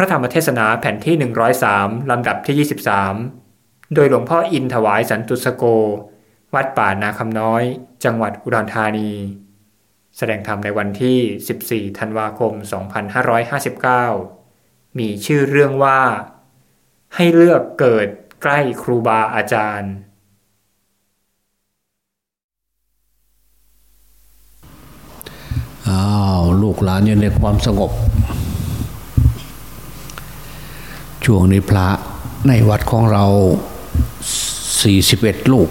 ระธรรมเทศนาแผ่นที่ 103 ลำดับที่ 23 โดยหลวงพ่ออินถวายสันตุสโก วัดป่านาคำน้อย จังหวัดอุดรธานี แสดงธรรมในวันที่ 14 ธันวาคม 2559 มีชื่อเรื่องว่า ให้เลือกเกิดใกล้ครูบาอาจารย์ อ้าว ลูกหลานอยู่ในความสงบ ช่วงนี้พระในวัดของเรา 41 ลูก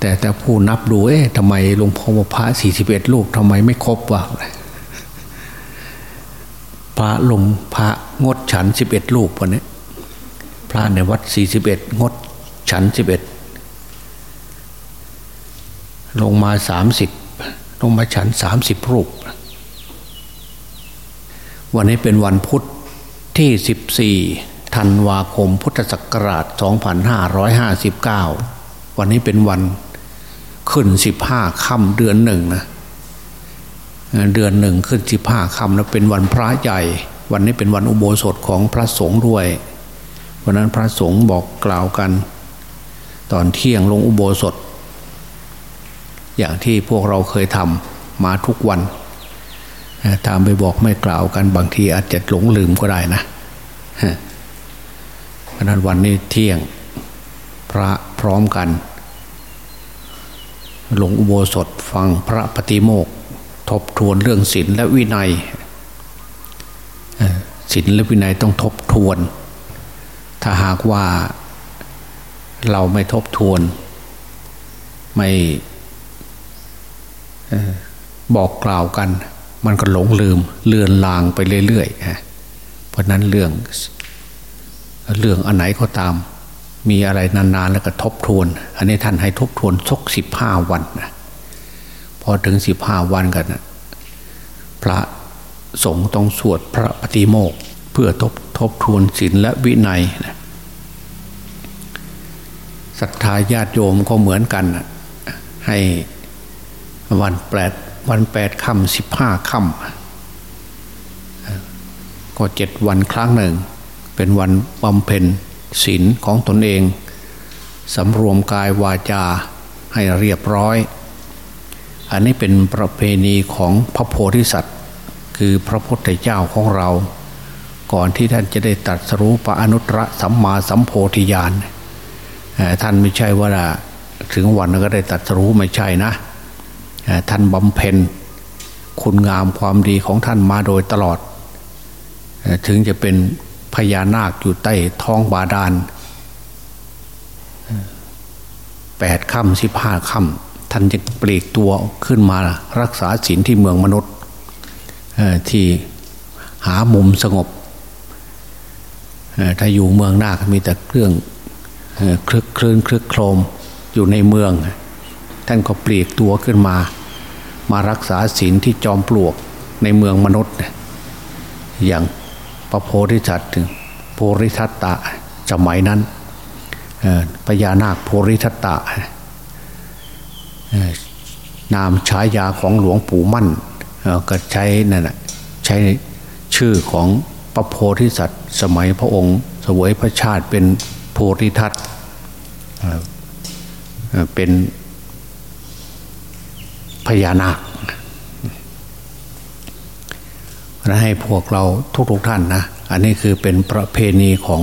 แต่แต่ผู้นับดูเอ๊ะทำไมหลวงพ่อพระ 41 ลูกทำไมไม่ครบวะพระลงพระงดฉัน 11 ลูกวันนี้พระในวัด 41 งดฉัน 11 ลงมา 30 ลงมาฉัน 30 รูป วันนี้เป็นวันพุทธ ที่ 14 ธันวาคม พุทธศักราช 2559 วันนี้เป็นวันขึ้น 15ค่ำเดือนหนึ่งนะ เดือนหนึ่งขึ้น 15ค่ำแล้วเป็นวันพระใหญ่ วันนี้เป็นวันอุโบสถของพระสงฆ์ด้วย วันนั้นพระสงฆ์บอกกล่าวกัน ตอนเที่ยงลงอุโบสถ อย่างที่พวกเราเคยทำมาทุกวัน ตามไปบอกไม่กล่าวกันบางทีอาจจะหลงลืมก็ได้นะเพราะนั้นวันนี้เที่ยงพระพร้อมกันหลงอุโบสถฟังพระปฏิโมกทบทวนเรื่องศีลและวินัยศีลและวินัยต้องทบทวน ถ้าหากว่าเราไม่ทบทวน ไม่บอกกล่าวกัน มันก็หลงลืมเลือนลางไปเรื่อยๆเพราะนั้นเรื่อง เรื่องอันไหนก็ตาม มีอะไรนานๆแล้วก็ทบทวน อันนี้ท่านให้ทบทวนสักสิบห้าวันนะพอถึงสิบห้าวันกันนะพระสงฆ์ต้องสวดพระปฏิโมกเพื่อทบทบทวนศีลและวินัยนะศรัทธาญาติโยมก็เหมือนกันนะให้วันแปด วันแปดค่ำสิบห้าค่ำก็เจ็ดวันครั้งหนึ่ง เป็นวันบำเพ็ญศีลของตนเองสำรวมกายวาจาให้เรียบร้อย อันนี้เป็นประเพณีของพระโพธิสัตว์ คือพระพุทธเจ้าของเรา ก่อนที่ท่านจะได้ตัดสรู้ปะอนุตตรสัมมาสัมโพธิญาณท่านไม่ใช่ว่าถึงวันก็ได้ตัดสรู้ไม่ใช่นะ ท่านบำเพ็ญคุณงามความดีของท่านมาโดยตลอด ถึงจะเป็นพญานาคอยู่ใต้ท้องบาดาลแปดค่ำสิบห้าค่ำท่านจะปลีกตัวขึ้นมารักษาศีลที่เมืองมนุษย์ที่หามุมสงบถ้าอยู่เมืองนาคมีแต่เครื่องคลึกคลื่นคลึกโครมอยู่ในเมือง ท่านก็ปลีกตัวขึ้นมา มารักษาศีลที่จอมปลวกในเมืองมนุษย์ อย่างพระโพธิสัตว์โพริทัตตะสมัยนั้นพญานาคโพริทัตตะนามฉายาของหลวงปู่มั่นก็ใช้นั่นแหะใช้ชื่อของพระโพธิสัตว์สมัยพระองค์สวยพระชาติเป็นโพธิทัตเป็น พญานาคให้พวกเราทุกๆทท่านนะ อันนี้คือเป็นประเพณีของ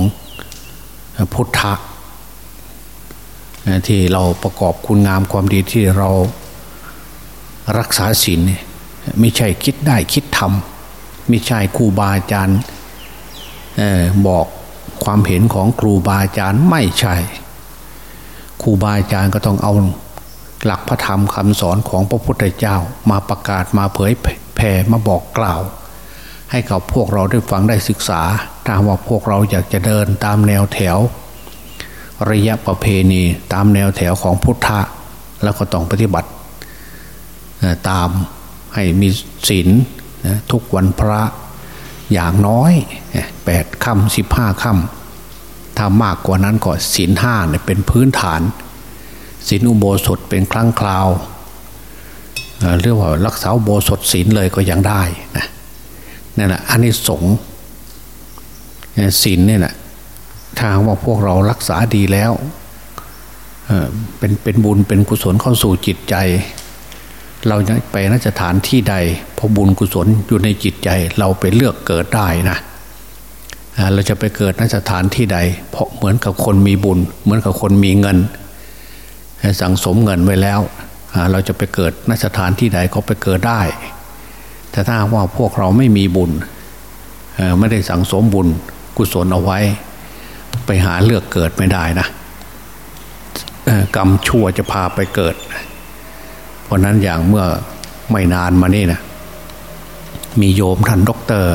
พุทธะที่เราประกอบคุณงามความดีที่เรารักษาศีลไม่ใช่คิดได้คิดทำไม่ใช่ครูบาอาจารย์บอกความเห็นของครูบาอาจารย์ไม่ใช่ครูบาอาจารย์ก็ต้องเอา หลักพระธรรมคำสอนของพระพุทธเจ้ามาประกาศมาเผยแผ่มาบอกกล่าว ให้กับพวกเราได้ฟังได้ศึกษาถ้าว่าพวกเราอยากจะเดินตามแนวแถว ระยะประเพณีตามแนวแถวของพุทธะแล้วก็ต้องปฏิบัติ ตามให้มีศีลทุกวันพระอย่างน้อยแปดค่ำสิบห้าค่ำถ้ามากกว่านั้นก็ศีลห้าเป็นพื้นฐาน ศีลอุโบสถเป็นครั้งคราวเรียกว่ารักษาโบสถศีลเลยก็ยังได้นะนั่นแหละอันนี้สงศีลเนี่ยนะทางว่าพวกเรารักษาดีแล้วเป็นเป็นบุญเป็นกุศลเข้าสู่จิตใจ เราจะไปนสถานที่ใดพอบุญกุศลอยู่ในจิตใจ เราไปเลือกเกิดได้นะเราจะไปเกิดนสถานที่ใด เพราะเหมือนกับคนมีบุญ เหมือนกับคนมีเงิน สั่งสมเงินไว้แล้ว เราจะไปเกิดนสถานที่ใดก็ไปเกิดได้ แต่ถ้าว่าพวกเราไม่มีบุญไม่ได้สั่งสมบุญกุศลเอาไว้ ไปหาเลือกเกิดไม่ได้นะกรรมชั่วจะพาไปเกิด เพราะนั้นอย่างเมื่อไม่นานมานี่นะมีโยมท่านด็อกเตอร์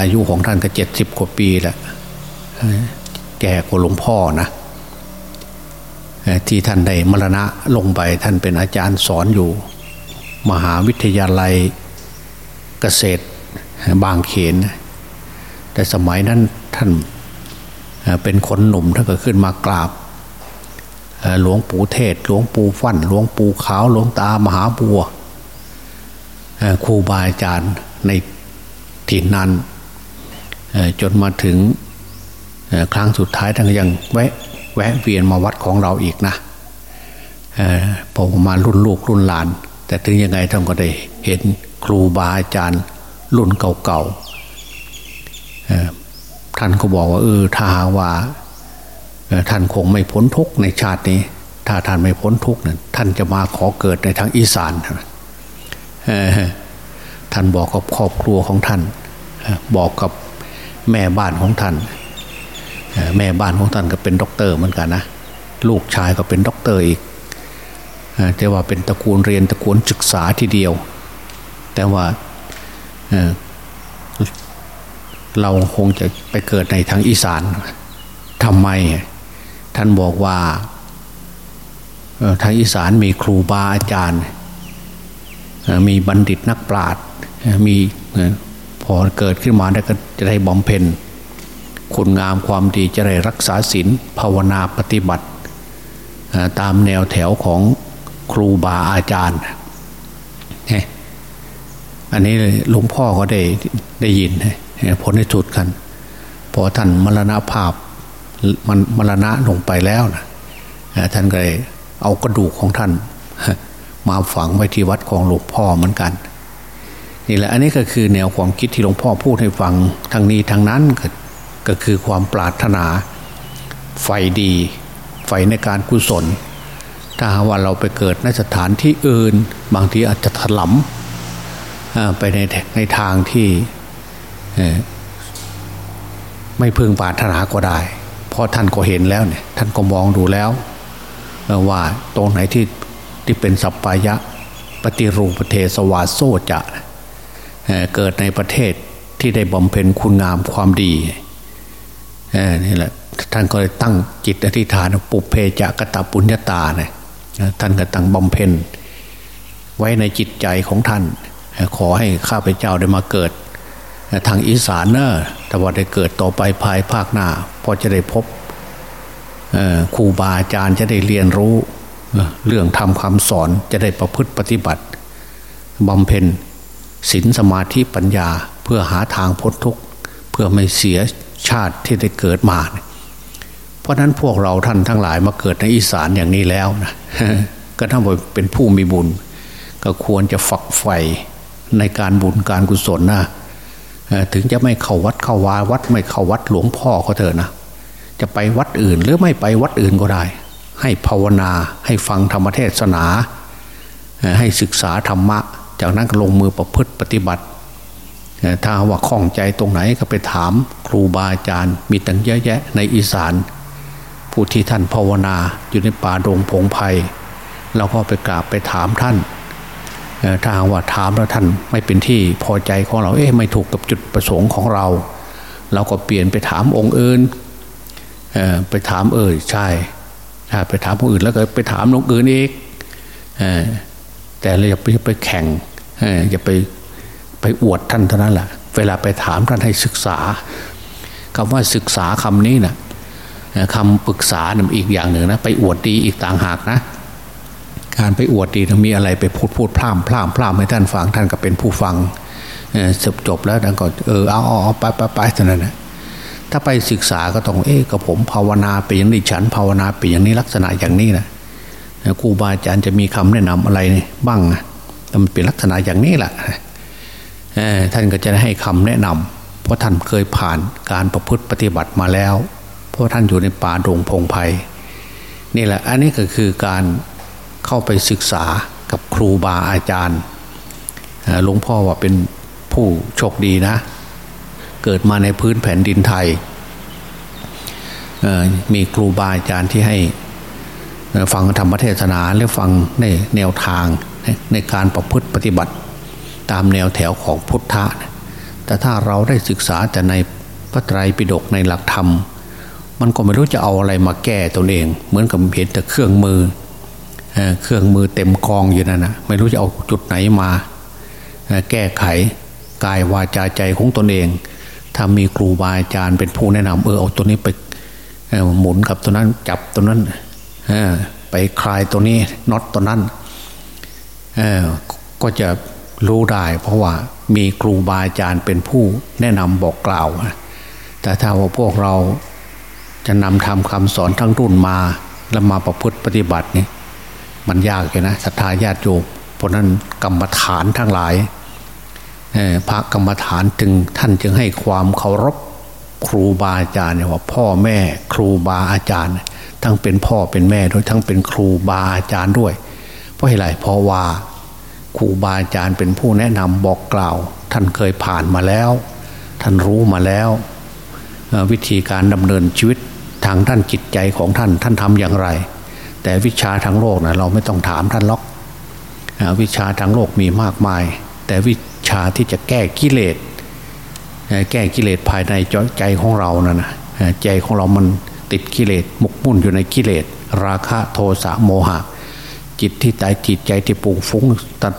อายุของท่านก็เจ็ดสิบกว่าปีแล้วแก่กว่าหลวงพ่อนะ ที่ท่านได้มรณะลงไปท่านเป็นอาจารย์สอนอยู่ มหาวิทยาลัยเกษตรบางเขน แต่สมัยนั้นท่านเป็นคนหนุ่มท่านก็ขึ้นมากราบหลวงปู่เทศ หลวงปู่ฟั่น หลวงปู่ขาว หลวงตามหาบัวครูบาอาจารย์ในถิ่นนั้นจนมาถึงครั้งสุดท้ายท่านก็ยังแวะ แวะเวียนมาวัดของเราอีกนะพอมารุ่นลูกรุ่นหลาน แต่ถึงยังไงท่านก็ได้เห็นครูบาอาจารย์รุ่นเก่าๆท่านก็บอกว่าเออถ้าหาว่าท่านคงไม่พ้นทุกข์ในชาตินี้ ถ้าท่านไม่พ้นทุกข์นั้นท่านจะมาขอเกิดในทางอีสานท่านบอกกับครอบครัวของท่าน บอกกับแม่บ้านของท่าน แม่บ้านของท่านก็เป็นด็อกเตอร์เหมือนกันนะลูกชายก็เป็นด็อกเตอร์อีกแต่ว่าเป็นตระกูลเรียนตระกูลศึกษาทีเดียว แต่ว่าเราคงจะไปเกิดในทางอีสานทำไม ท่านบอกว่าทางอีสานมีครูบาอาจารย์ มีบัณฑิตนักปราชญ์มีพอเกิดขึ้นมาได้ก็จะได้บำเพ็ญ คุณงามความดีจะได้รักษาศีลภาวนาปฏิบัติ ตามแนวแถวของครูบาอาจารย์อันนี้หลวงพ่อก็ได้ได้ยินผลในสุดกัน พอท่านมรณภาพมันมรณะลงไปแล้วนะท่านก็เลยเอากระดูกของท่าน มาฝังไว้ที่วัดของหลวงพ่อเหมือนกันนี่แหละอันนี้ก็คือแนวความคิดที่หลวงพ่อพูดให้ฟังทางนี้ทางนั้น ก็คือความปรารถนาไฟดีไฟในการกุศล ถ้าว่าเราไปเกิดในสถานที่อื่น บางทีอาจจะถลำไปในในทางที่ไม่พึงปรารถนาก็ได้ เพราะท่านก็เห็นแล้วเนี่ยท่านก็มองดูแล้ว ว่าตรงไหนที่ที่เป็นสัพพายะปฏิรูปเทสวาโซจะเกิดในประเทศที่ได้บำเพ็ญคุณงามความดี นี่แหละท่านก็เลยตั้งจิตอธิษฐานปุเพจะกตาปุญญาตาเนี่ยท่านก็ตั้งบำเพ็ญไว้ในจิตใจของท่าน ขอให้ข้าพเจ้าได้มาเกิด ทางอีสานเนอะแต่ว่าได้เกิดต่อไปภายภาคหน้าพอจะได้พบครูบาอาจารย์จะได้เรียนรู้เรื่องทำคำสอนจะได้ประพฤติปฏิบัติบำเพ็ญศีลสมาธิปัญญาเพื่อหาทางพ้นทุกข์เพื่อไม่เสีย ชาติที่ได้เกิดมา เพราะนั้นพวกเราท่านทั้งหลายมาเกิดในอีสานอย่างนี้แล้วนะก็ถ้าเป็นผู้มีบุญ ก็ควรจะฝักใฝ่ในการบุญการกุศลนะถึงจะไม่เข้าวัดเข้าวาวัดไม่เข้าวัดหลวงพ่อก็เถอะนะจะไปวัดอื่นหรือไม่ไปวัดอื่นก็ได้ ให้ภาวนาให้ฟังธรรมเทศนา ให้ศึกษาธรรมะ จากนั้นลงมือประพฤติปฏิบัติ ถ้าว่าข้องใจตรงไหนก็ไปถามครูบาอาจารย์ มีตั้งเยอะแยะในอีสาน ผู้ที่ท่านภาวนาอยู่ในป่าดงพงไพ่เราก็ไปกราบไปถามท่านถ้าว่าถามแล้วท่านไม่เป็นที่พอใจของเราเอ๊ะไม่ถูกกับจุดประสงค์ของเรา เราก็เปลี่ยนไปถามองค์อื่นไปถามเออใช่ไปถามองค์อื่นแล้วก็ไปถามองค์อื่นอีกแต่เราอย่าไปแข่งอย่าไป ไปอวดท่านเท่านั้นแหละเวลาไปถามท่านให้ศึกษาคำว่าศึกษาคำนี้นะคำปรึกษาอีกอย่างหนึ่งนะไปอวดดีอีกต่างหากนะ การไปอวดดีมีอะไรไปพูดพูดพร่ำพร่ำพร่ำให้ท่านฟังท่านก็เป็นผู้ฟังจบจบแล้วดังก็เออเอาเอาไปไปไปเท่านั้นนะถ้าไปศึกษาก็ต้องเอ๊ะกับผมภาวนาไปอย่างนี้ฉันภาวนาไปอย่างนี้ลักษณะอย่างนี้นะครูบาอาจารย์จะมีคำแนะนำอะไรบ้างแต่มันเป็นลักษณะอย่างนี้แหละ ท่านก็จะได้ให้คำแนะนำเพราะท่านเคยผ่านการประพฤติปฏิบัติมาแล้ว เพราะท่านอยู่ในป่าดงพงไพ่นี่แหละอันนี้ก็คือการเข้าไปศึกษากับครูบาอาจารย์หลวงพ่อว่าเป็นผู้โชคดีนะ เกิดมาในพื้นแผ่นดินไทย มีครูบาอาจารย์ที่ให้ฟังธรรมเทศนาและฟังในแนวทางในการประพฤติปฏิบัติ ตามแนวแถวของพุทธะแต่ถ้าเราได้ศึกษาแต่ในพระไตรปิฎกในหลักธรรม มันก็ไม่รู้จะเอาอะไรมาแก้ตนเอง เหมือนกับเห็นแต่เครื่องมือเครื่องมือเต็มกองอยู่นั่นนะไม่รู้จะเอาจุดไหนมาแก้ไขกายวาจาใจของตนเอง ถ้ามีครูบาอาจารย์เป็นผู้แนะนำเออเอาตัวนี้ไปหมุนกับตัวนั้นจับตัวนั้นไปคลายตัวนี้น็อตตัวนั้นก็จะ รู้ได้ เพราะว่ามีครูบาอาจารย์เป็นผู้แนะนำบอกกล่าว แต่ถ้าว่าพวกเราจะนำทำคำสอนทั้งรุ่นมา แล้วมาประพฤติปฏิบัตินี่มันยากเลยนะศรัทธาญาติโยมเพราะนั้นกรรมฐานทั้งหลายพระกรรมฐานจึงท่านจึงให้ความเคารพครูบาอาจารย์เนี่ยว่าพ่อแม่ครูบาอาจารย์ ทั้งเป็นพ่อเป็นแม่ด้วยทั้งเป็นครูบาอาจารย์ด้วย เพราะอะไรเพราะว่า ครูบาอาจารย์เป็นผู้แนะนำบอกกล่าว ท่านเคยผ่านมาแล้ว ท่านรู้มาแล้ว วิธีการดำเนินชีวิตทางท่านจิตใจของท่านท่านทำอย่างไร แต่วิชาทางโลกนะเราไม่ต้องถามท่านล็อกวิชาทางโลกมีมากมาย แต่วิชาที่จะแก้กิเลสแก้กิเลสภายในใจของเรานะนะใจของเรามันติดกิเลสหมกมุ่นอยู่ในกิเลส ราคะโทสะโมหะ จิตที่ใจจิตใจที่ปุ่งฟุ้ง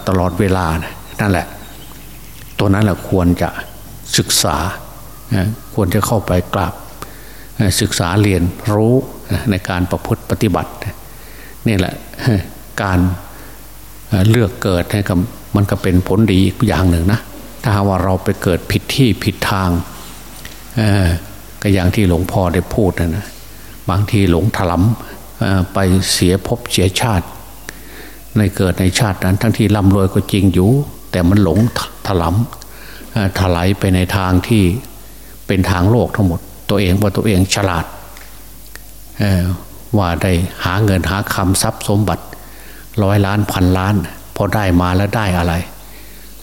ตลอดเวลานะนั่นแหละ ตัวนั้นแหละควรจะศึกษาควรจะเข้าไปกราบศึกษาเรียนรู้ในการประพฤติปฏิบัตินี่แหละการเลือกเกิดให้กับมันก็เป็นผลดีอีกอย่างหนึ่งนะ ถ้าว่าเราไปเกิดผิดที่ผิดทางก็อย่างที่หลวงพ่อได้พูดนะนะบางทีหลงถลำไปเสียภพเสียชาติ ในเกิดในชาตินั้น ทั้งที่ร่ำรวยก็จริงอยู่ แต่มันหลงถลำถลายไปในทางที่เป็นทางโลกทั้งหมด ตัวเองว่าตัวเองฉลาดว่าได้หาเงินหาคำทรัพย์สมบัติร้อยล้านพันล้าน พอได้มาแล้วได้อะไร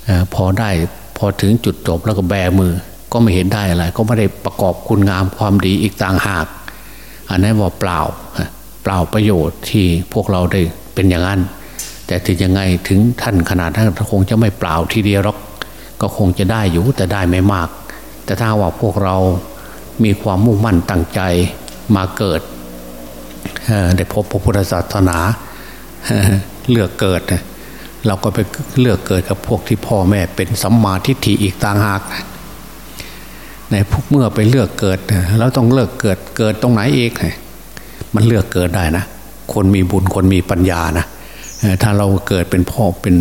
อพอได้พอถึงจุดจบแล้วก็แบมือ ก็ไม่เห็นได้อะไร ก็ไม่ได้ประกอบคุณงามความดีอีกต่างหาก อันนั้นว่าเปล่าเปล่าประโยชน์ที่พวกเราได้เป็นอย่างนั้น แต่ถึงยังไงถึงท่านขนาดท่านคงจะไม่เปล่าทีเดียวหรอกก็คงจะได้อยู่แต่ได้ไม่มาก แต่ถ้าว่าพวกเรามีความมุ่งมั่นตั้งใจมาเกิดได้พบพระพุทธศาสนาเลือกเกิด เราก็ไปเลือกเกิดกับพวกที่พ่อแม่เป็นสัมมาทิฏฐิอีกต่างหากในพวกเมื่อไปเลือกเกิดเราต้องเลือกเกิดเกิดตรงไหนเองมันเลือกเกิดได้นะ คนมีบุญคนมีปัญญานะ ถ้าเราเกิดเป็นพ่อเป็น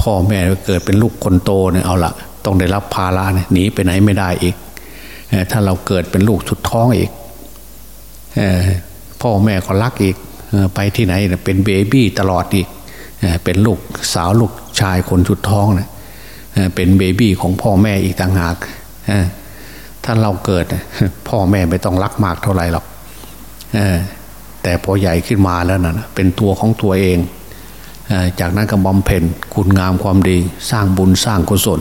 พ่อแม่เกิดเป็นลูกคนโตเนี่ยเอาละต้องได้รับภาระเนี่ยหนีไปไหนไม่ได้อีกถ้าเราเกิดเป็นลูกชุดท้องอีกพ่อแม่ก็รักอีกไปที่ไหนเป็นเบบี้ตลอดอีกเป็นลูกสาวลูกชายคนชุดท้องนะเป็นเบบี้ของพ่อแม่อีกต่างหากถ้าเราเกิดพ่อแม่ไม่ต้องรักมากเท่าไหร่หรอก แต่พอใหญ่ขึ้นมาแล้วนะเป็นตัวของตัวเอง จากนั้นก็บำเพ็ญคุณงามความดี สร้างบุญสร้างกุศล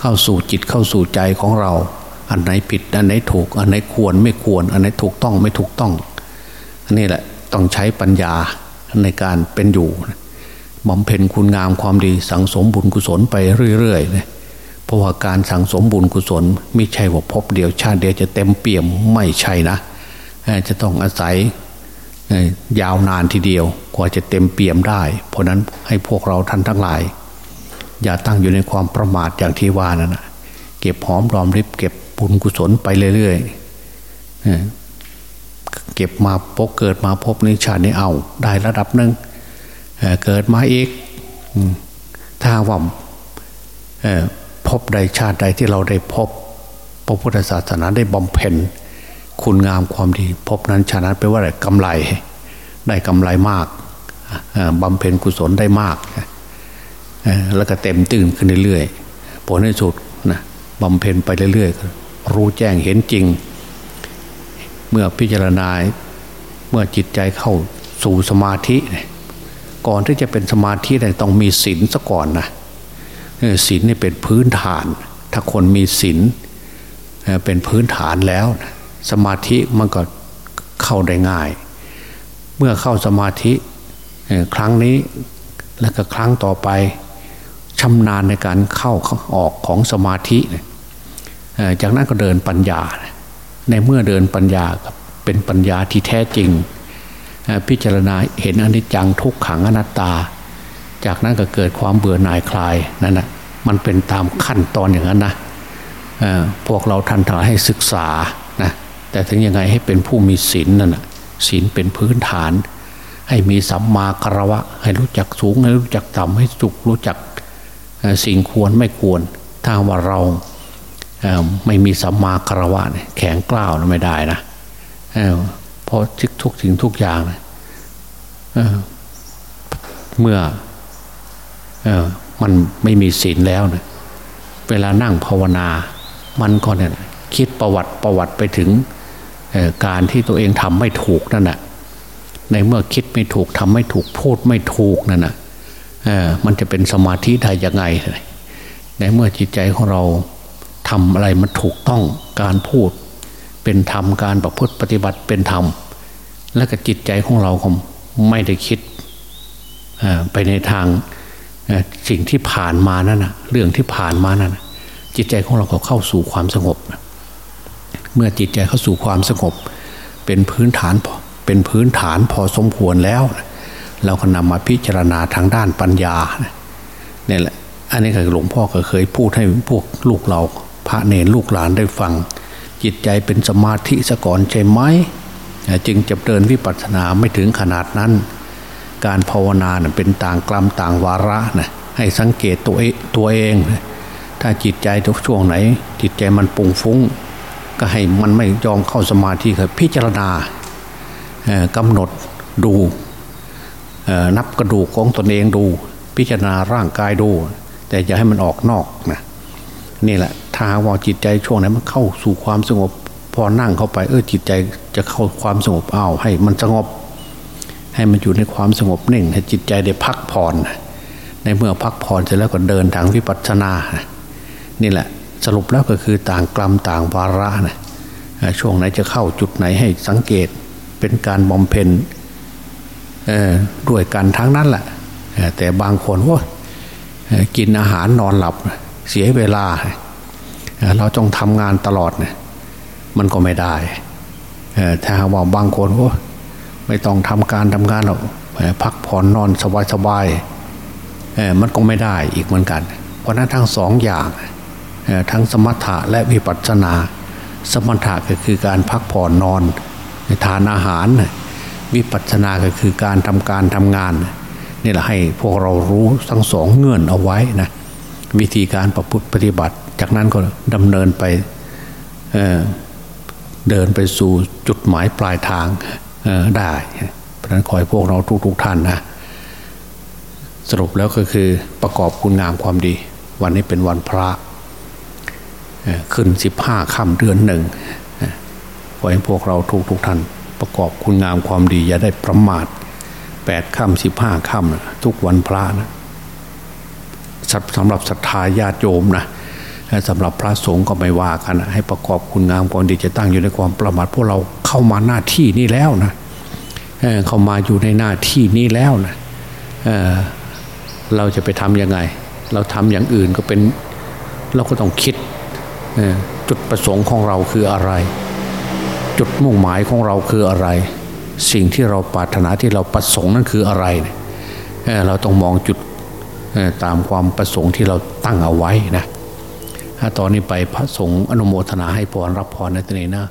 เข้าสู่จิตเข้าสู่ใจของเรา อันไหนผิด อันไหนถูก อันไหนควรไม่ควร อันไหนถูกต้องไม่ถูกต้องอันนี้แหละต้องใช้ปัญญาในการเป็นอยู่บำเพ็ญคุณงามความดีสังสมบุญกุศลไปเรื่อยๆเลยเพราะว่าการสังสมบุญกุศล ไม่ใช่ว่าพบเดียวชาติเดียวจะเต็มเปี่ยมไม่ใช่นะ จะต้องอาศัย ยาวนานทีเดียวกว่าจะเต็มเปี่ยมได้ เพราะนั้นให้พวกเราท่านทั้งหลาย อย่าตั้งอยู่ในความประมาทอย่างที่ว่านั่นนะเก็บหอมรอมริบเก็บบุญกุศลไปเรื่อยๆเก็บมาพบเกิดมาพบในชาตินี้เอา ได้ระดับหนึ่งเเกิดมาอีกถ้าว่าพบใดชาติใดที่เราได้พบ พระพุทธศาสนาได้บำเพ็ญ คุณงามความดี พบนั้นชนั้นแปลว่าอะไรกำไร ได้กำไรมากบำเพ็ญกุศลได้มากแล้วก็เต็มตื่นขึ้นเรื่อยๆผลในสุดนะบำเพ็ญไปเรื่อยๆรู้แจ้งเห็นจริง เมื่อพิจารณาเมื่อจิตใจเข้าสู่สมาธิก่อนที่จะเป็นสมาธิต้องมีศีลซะก่อนนะศีลนี่เป็นพื้นฐาน ถ้าคนมีศีลเป็นพื้นฐานแล้ว สมาธิมันก็เข้าได้ง่าย เมื่อเข้าสมาธิครั้งนี้แล้วก็ครั้งต่อไปชำนาญในการเข้าออกของสมาธิ จากนั้นก็เดินปัญญา ในเมื่อเดินปัญญาเป็นปัญญาที่แท้จริง พิจารณาเห็นอนิจจังทุกขังอนัตตา จากนั้นก็เกิดความเบื่อหน่ายคลายนั่นนะมันเป็นตามขั้นตอนอย่างนั้นนะพวกเราทันทายให้ศึกษา แต่ถึงยังไงให้เป็นผู้มีศีลนั่นนะศีลเป็นพื้นฐาน ให้มีสัมมาคารวะ ให้รู้จักสูงให้รู้จักต่ำให้สุขรู้จักสิ่งควรไม่ควร ถ้าว่าเราไม่มีสัมมาคารวะแข็งกล้าวไม่ได้นะเพราะทุกสิ่งทุกอย่างเมื่อมันไม่มีศีลแล้วนะเวลานั่งภาวนา มันก็เนี่ยคิดประวัติประวัติไปถึง การที่ตัวเองทำไม่ถูกนั่นแหะในเมื่อคิดไม่ถูกทำไม่ถูกพูดไม่ถูกนั่นนะมันจะเป็นสมาธิได้ยังไง ในเมื่อจิตใจของเราทำอะไรมันถูกต้องการพูด เป็นธรรมการประพฤติปฏิบัติเป็นธรรม และก็จิตใจของเราไม่ได้คิดไปในทางสิ่งที่ผ่านมานั่นนะเรื่องที่ผ่านมานั่นจิตใจของเราก็เข้าสู่ความสงบ เมื่อจิตใจเข้าสู่ความสงบ เป็นพื้นฐานเป็นพื้นฐานพอสมควรแล้ว เราก็นำมาพิจารณาทางด้านปัญญาเนี่ยแหละอันนี้ก็หลวงพ่อก็เคยพูดให้พวกลูกเรา พระเนรลูกหลานได้ฟัง จิตใจเป็นสมาธิสะก่อนใช่ไหมจึงจะเดินวิปัสสนาไม่ถึงขนาดนั้น การภาวนาเป็นต่างกลัมต่างวาระนะให้สังเกตตัวเองตัวเอง ถ้าจิตใจทุกช่วงไหน จิตใจมันปุงฟุ้ง ก็ให้มันไม่ยอมเข้าสมาธิคือพิจารณากำหนดดูนับกระดูกของตนเองดู พิจารณาร่างกายดู แต่อย่าให้มันออกนอกนะนี่แหละถ้าว่าจิตใจช่วงไหนมันเข้าสู่ความสงบ พอนั่งเข้าไป เออจิตใจจะเข้าความสงบอ้าวให้มันสงบ ให้มันอยู่ในความสงบนิ่ง ให้จิตใจได้พักผ่อน ในเมื่อพักผ่อนเสร็จแล้วก็เดินทางวิปัสสนา นี่แหละ สรุปแล้วก็คือต่างกลัมต่างวาระนะช่วงไหนจะเข้าจุดไหนให้สังเกตเป็นการบำเพ็ญด้วยกันทั้งนั้นแหละแต่บางคนว่ากินอาหารนอนหลับเสียเวลา เราต้องทำงานตลอดเนี่ยมันก็ไม่ได้ถ้าว่าบางคนว่าไม่ต้องทำการทำงานหรอกพักผ่อนนอนสบายๆมันก็ไม่ได้อีกเหมือนกัน เพราะนั้นทั้งสองอย่าง ทั้งสมถะและวิปัสสนา สมถะก็คือการพักผ่อนนอนทานอาหาร วิปัสสนาก็คือการทำการทำงานนี่แหละให้พวกเรารู้ทั้งสองเงื่อนเอาไว้นะวิธีการประพฤติปฏิบัติ จากนั้นก็ดำเนินไปเเดินไปสู่จุดหมายปลายทางได้เพราะนั้นขอให้พวกเราทุกๆทท่านนะสรุปแล้วก็คือประกอบคุณงามความดี วันนี้เป็นวันพระ ขึ้นสิบห้าค่ำเดือนหนึ่งขอให้พวกเราทุกๆทท่านประกอบคุณงามความดี อย่าได้ประมาทแปดค่ำสิบห้าค่ำทุกวันพระนะสำหรับศรัทธาญาติโยมนะสำหรับพระสงฆ์ก็ไม่ว่ากันให้ประกอบคุณงามความดีจะตั้งอยู่ในความประมาทพวกเราเข้ามาหน้าที่นี้แล้วนะเข้ามาอยู่ในหน้าที่นี้แล้วนะเเราจะไปทำยังไง เราทำอย่างอื่นก็เป็นเราก็ต้องคิด จุดประสงค์ของเราคืออะไร จุดมุ่งหมายของเราคืออะไร สิ่งที่เราปรารถนาที่เราประสงค์นั่นคืออะไรเราต้องมองจุดตามความประสงค์ที่เราตั้งเอาไว้นะถ้าตอนนี้ไปพระสงฆ์อนุโมทนาให้พรรับพรในตนี้นะ